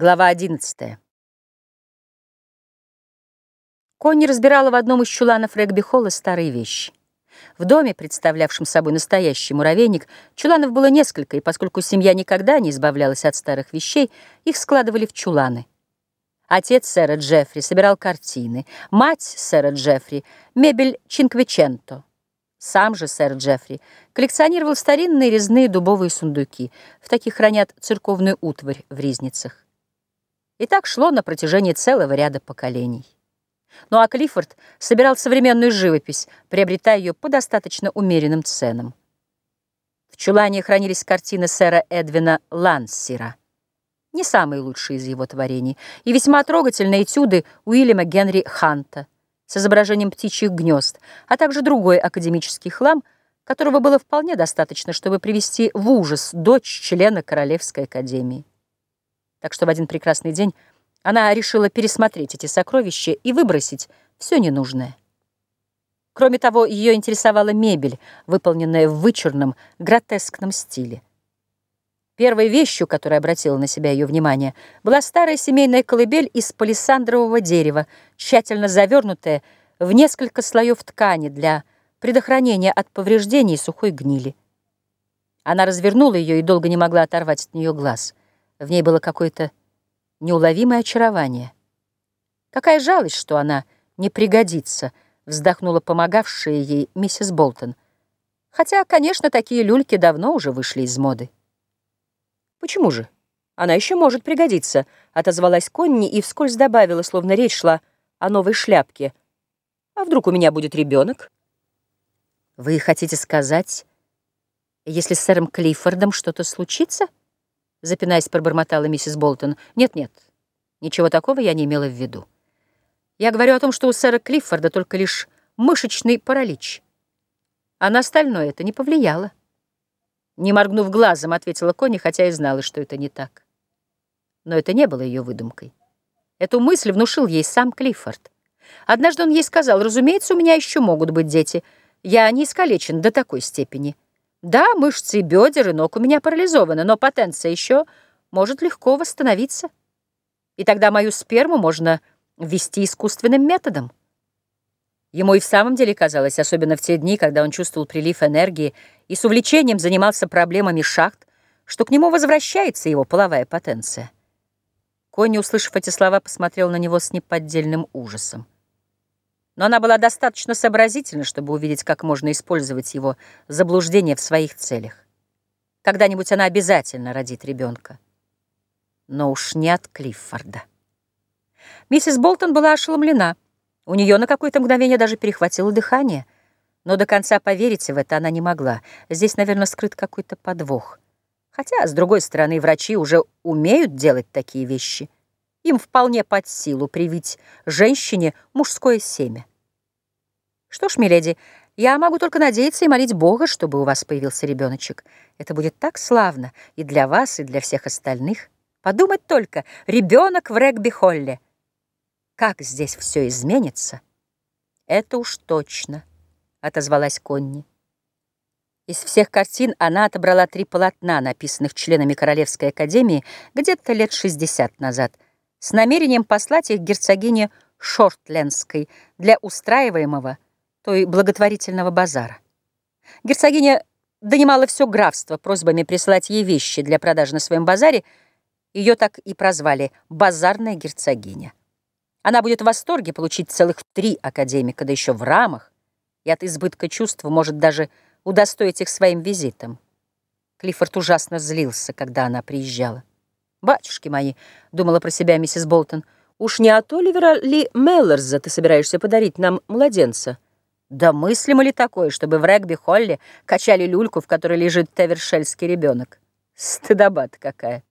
Глава 11. Конни разбирала в одном из чуланов регби-холла старые вещи. В доме, представлявшем собой настоящий муравейник, чуланов было несколько, и поскольку семья никогда не избавлялась от старых вещей, их складывали в чуланы. Отец сэра Джеффри собирал картины, мать сэра Джеффри — мебель Чинквиченто. Сам же сэр Джеффри коллекционировал старинные резные дубовые сундуки. В таких хранят церковную утварь в ризницах. И так шло на протяжении целого ряда поколений. Ну а Клиффорд собирал современную живопись, приобретая ее по достаточно умеренным ценам. В чулане хранились картины сэра Эдвина Лансера, не самые лучшие из его творений, и весьма трогательные этюды Уильяма Генри Ханта с изображением птичьих гнезд, а также другой академический хлам, которого было вполне достаточно, чтобы привести в ужас дочь члена Королевской академии. Так что в один прекрасный день она решила пересмотреть эти сокровища и выбросить все ненужное. Кроме того, ее интересовала мебель, выполненная в вычурном, гротескном стиле. Первой вещью, которая обратила на себя ее внимание, была старая семейная колыбель из палисандрового дерева, тщательно завернутая в несколько слоев ткани для предохранения от повреждений и сухой гнили. Она развернула ее и долго не могла оторвать от нее глаз — в ней было какое-то неуловимое очарование. Какая жалость, что она не пригодится, вздохнула помогавшая ей миссис Болтон. Хотя, конечно, такие люльки давно уже вышли из моды. Почему же? Она еще может пригодиться, отозвалась Конни и вскользь добавила, словно речь шла о новой шляпке. А вдруг у меня будет ребенок? Вы хотите сказать, если с сэром Клиффордом что-то случится? — запинаясь, пробормотала миссис Болтон. «Нет-нет, ничего такого я не имела в виду. Я говорю о том, что у сэра Клиффорда только лишь мышечный паралич, а на остальное это не повлияло». Не моргнув глазом, ответила Конни, хотя и знала, что это не так. Но это не было ее выдумкой. Эту мысль внушил ей сам Клиффорд. Однажды он ей сказал, «Разумеется, у меня еще могут быть дети. Я не искалечен до такой степени». Да, мышцы бедер и ног у меня парализованы, но потенция еще может легко восстановиться. И тогда мою сперму можно ввести искусственным методом. Ему и в самом деле казалось, особенно в те дни, когда он чувствовал прилив энергии и с увлечением занимался проблемами шахт, что к нему возвращается его половая потенция. Конни, услышав эти слова, посмотрел на него с неподдельным ужасом но она была достаточно сообразительна, чтобы увидеть, как можно использовать его заблуждение в своих целях. Когда-нибудь она обязательно родит ребенка. Но уж не от Клиффорда. Миссис Болтон была ошеломлена. У нее на какое-то мгновение даже перехватило дыхание. Но до конца поверить в это она не могла. Здесь, наверное, скрыт какой-то подвох. Хотя, с другой стороны, врачи уже умеют делать такие вещи. Им вполне под силу привить женщине мужское семя. Что ж, миледи, я могу только надеяться и молить Бога, чтобы у вас появился ребеночек. Это будет так славно и для вас, и для всех остальных. Подумать только, ребенок в регби-холле. Как здесь все изменится? Это уж точно, отозвалась Конни. Из всех картин она отобрала три полотна, написанных членами Королевской академии где-то лет 60 назад, с намерением послать их герцогине Шортлендской для устраиваемого той благотворительного базара. Герцогиня донимала все графство просьбами присылать ей вещи для продажи на своем базаре. Ее так и прозвали «базарная герцогиня». Она будет в восторге получить целых три академика, да еще в рамах, и от избытка чувств может даже удостоить их своим визитом. Клиффорд ужасно злился, когда она приезжала. «Батюшки мои», — думала про себя миссис Болтон, — «уж не от Оливера ли Меллорза ты собираешься подарить нам младенца?» Да мыслимо ли такое, чтобы в регби-холле качали люльку, в которой лежит тавершельский ребенок? Стыдоба какая!